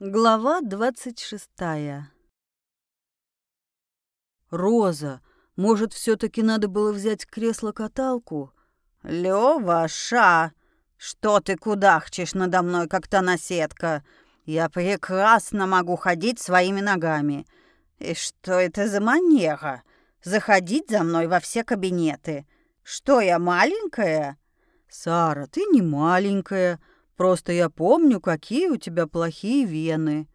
Глава двадцать шестая. «Роза, может, все таки надо было взять кресло-каталку?» «Лёва, ша! Что ты кудахчешь надо мной, как та наседка? Я прекрасно могу ходить своими ногами. И что это за манера? Заходить за мной во все кабинеты? Что, я маленькая?» «Сара, ты не маленькая», Просто я помню, какие у тебя плохие вены».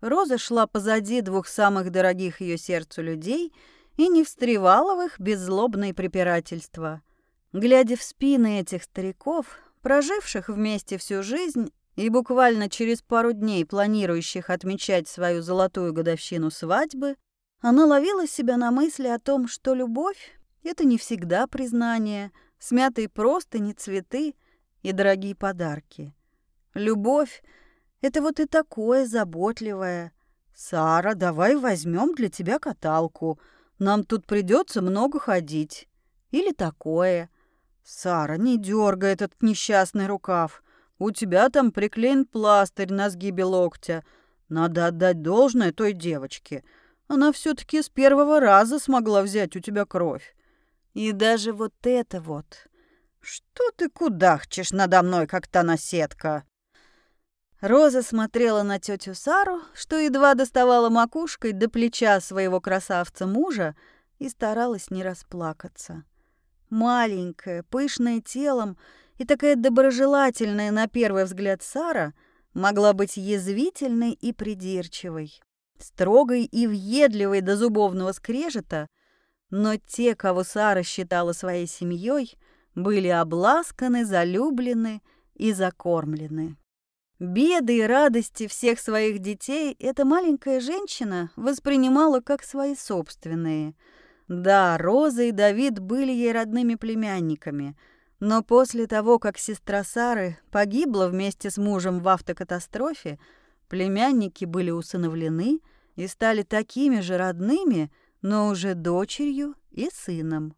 Роза шла позади двух самых дорогих ее сердцу людей и не встревала в их беззлобные препирательства. Глядя в спины этих стариков, проживших вместе всю жизнь и буквально через пару дней планирующих отмечать свою золотую годовщину свадьбы, она ловила себя на мысли о том, что любовь — это не всегда признание, смятые простыни, цветы и дорогие подарки. Любовь — это вот и такое заботливое. «Сара, давай возьмем для тебя каталку. Нам тут придется много ходить». Или такое. «Сара, не дергай этот несчастный рукав. У тебя там приклеен пластырь на сгибе локтя. Надо отдать должное той девочке. Она все таки с первого раза смогла взять у тебя кровь. И даже вот это вот. Что ты кудахчешь надо мной, как та наседка?» Роза смотрела на тетю Сару, что едва доставала макушкой до плеча своего красавца мужа, и старалась не расплакаться. Маленькая, пышная телом и такая доброжелательная на первый взгляд Сара могла быть язвительной и придирчивой, строгой и въедливой до зубовного скрежета, но те, кого Сара считала своей семьей, были обласканы, залюблены и закормлены. Беды и радости всех своих детей эта маленькая женщина воспринимала как свои собственные. Да, Роза и Давид были ей родными племянниками, но после того, как сестра Сары погибла вместе с мужем в автокатастрофе, племянники были усыновлены и стали такими же родными, но уже дочерью и сыном.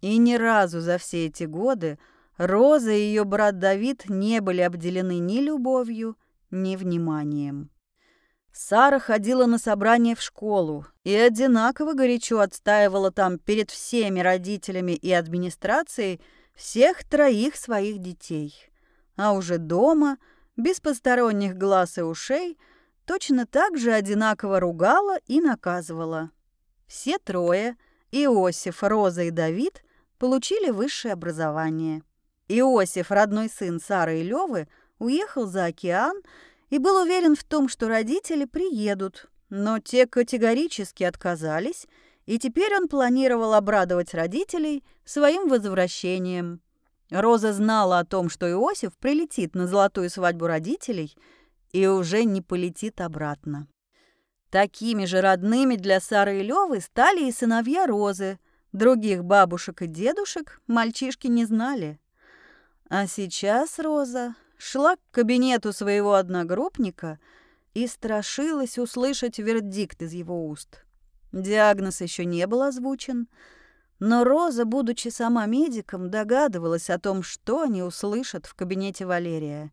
И ни разу за все эти годы Роза и ее брат Давид не были обделены ни любовью, ни вниманием. Сара ходила на собрания в школу и одинаково горячо отстаивала там перед всеми родителями и администрацией всех троих своих детей. А уже дома, без посторонних глаз и ушей, точно так же одинаково ругала и наказывала. Все трое, Иосиф, Роза и Давид, получили высшее образование. Иосиф, родной сын Сары и Левы, уехал за океан и был уверен в том, что родители приедут, но те категорически отказались, и теперь он планировал обрадовать родителей своим возвращением. Роза знала о том, что Иосиф прилетит на золотую свадьбу родителей и уже не полетит обратно. Такими же родными для Сары и Левы стали и сыновья Розы. Других бабушек и дедушек мальчишки не знали. А сейчас Роза шла к кабинету своего одногруппника и страшилась услышать вердикт из его уст. Диагноз еще не был озвучен, но Роза, будучи сама медиком, догадывалась о том, что они услышат в кабинете Валерия.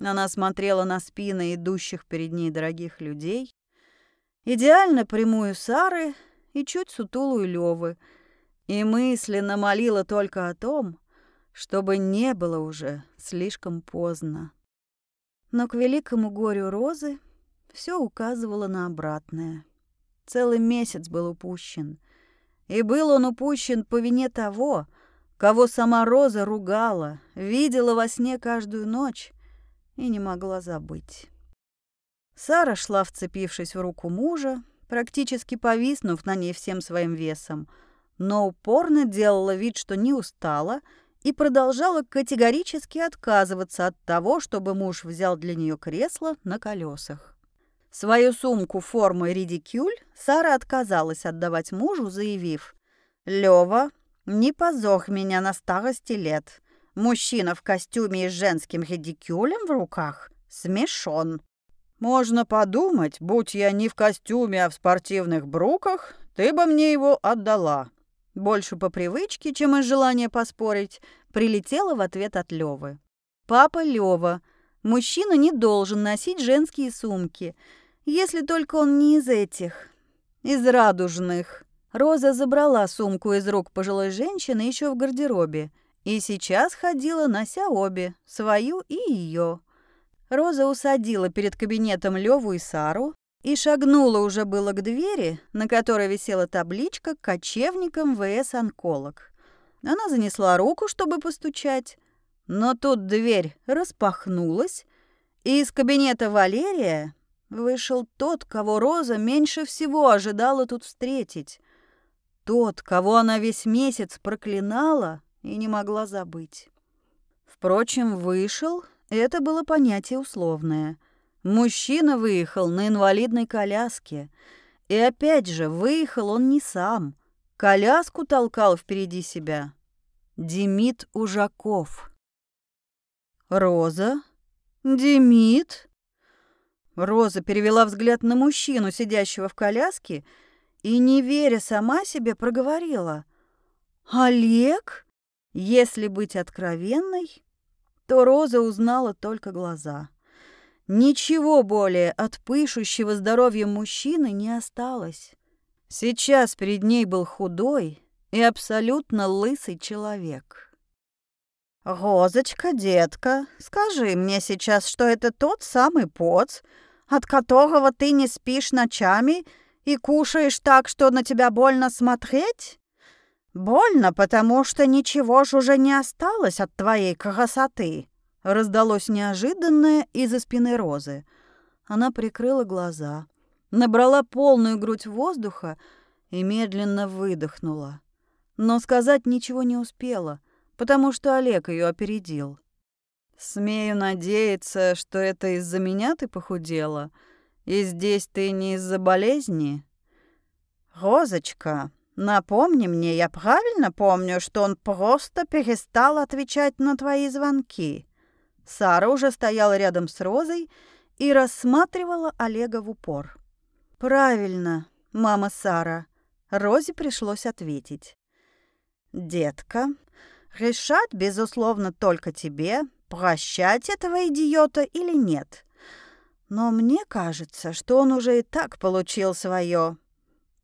Она смотрела на спины идущих перед ней дорогих людей, идеально прямую Сары и чуть сутулую Левы, и мысленно молила только о том, чтобы не было уже слишком поздно. Но к великому горю Розы все указывало на обратное. Целый месяц был упущен. И был он упущен по вине того, кого сама Роза ругала, видела во сне каждую ночь и не могла забыть. Сара шла, вцепившись в руку мужа, практически повиснув на ней всем своим весом, но упорно делала вид, что не устала — и продолжала категорически отказываться от того, чтобы муж взял для нее кресло на колесах. Свою сумку формы редикюль Сара отказалась отдавать мужу, заявив «Лёва, не позох меня на старости лет. Мужчина в костюме и с женским редикюлем в руках смешон». «Можно подумать, будь я не в костюме, а в спортивных бруках, ты бы мне его отдала», больше по привычке, чем из желания поспорить, прилетела в ответ от Лёвы. Папа Лёва, Мужчина не должен носить женские сумки, если только он не из этих, из радужных. Роза забрала сумку из рук пожилой женщины еще в гардеробе и сейчас ходила, нося обе, свою и ее. Роза усадила перед кабинетом Леву и Сару и шагнула уже было к двери, на которой висела табличка «Кочевникам ВС Онколог». Она занесла руку, чтобы постучать, но тут дверь распахнулась, и из кабинета Валерия вышел тот, кого Роза меньше всего ожидала тут встретить. Тот, кого она весь месяц проклинала и не могла забыть. Впрочем, вышел — это было понятие условное. Мужчина выехал на инвалидной коляске. И опять же, выехал он не сам. Коляску толкал впереди себя. Демид Ужаков. «Роза? Демид?» Роза перевела взгляд на мужчину, сидящего в коляске, и, не веря сама себе, проговорила. «Олег?» Если быть откровенной, то Роза узнала только глаза. Ничего более от пышущего здоровьем мужчины не осталось. Сейчас перед ней был худой и абсолютно лысый человек. «Розочка, детка, скажи мне сейчас, что это тот самый поц, от которого ты не спишь ночами и кушаешь так, что на тебя больно смотреть?» «Больно, потому что ничего ж уже не осталось от твоей красоты!» Раздалось неожиданное из-за спины Розы. Она прикрыла глаза, набрала полную грудь воздуха и медленно выдохнула. Но сказать ничего не успела, потому что Олег ее опередил. «Смею надеяться, что это из-за меня ты похудела, и здесь ты не из-за болезни?» «Розочка, Напомни мне, я правильно помню, что он просто перестал отвечать на твои звонки. Сара уже стояла рядом с Розой и рассматривала Олега в упор. Правильно, мама Сара. Розе пришлось ответить. Детка, решать, безусловно, только тебе, прощать этого идиота или нет. Но мне кажется, что он уже и так получил свое.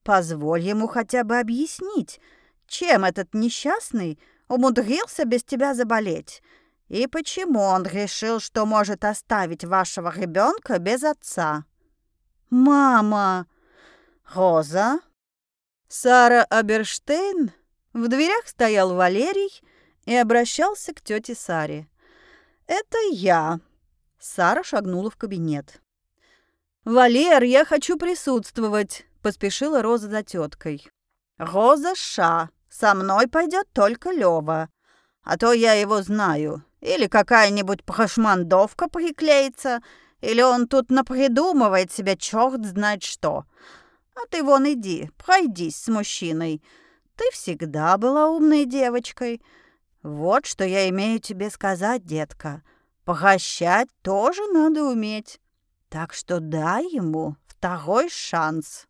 Позволь ему хотя бы объяснить, чем этот несчастный умудрился без тебя заболеть, и почему он решил, что может оставить вашего ребенка без отца. Мама! Роза? Сара Аберштейн? В дверях стоял Валерий и обращался к тете Саре. «Это я». Сара шагнула в кабинет. «Валер, я хочу присутствовать», Поспешила Роза за теткой. «Роза Ша, со мной пойдет только Лева, а то я его знаю. Или какая-нибудь прошмандовка приклеится, или он тут напридумывает себе черт знает что. А ты вон иди, пройдись с мужчиной. Ты всегда была умной девочкой. Вот что я имею тебе сказать, детка. Прощать тоже надо уметь. Так что дай ему второй шанс».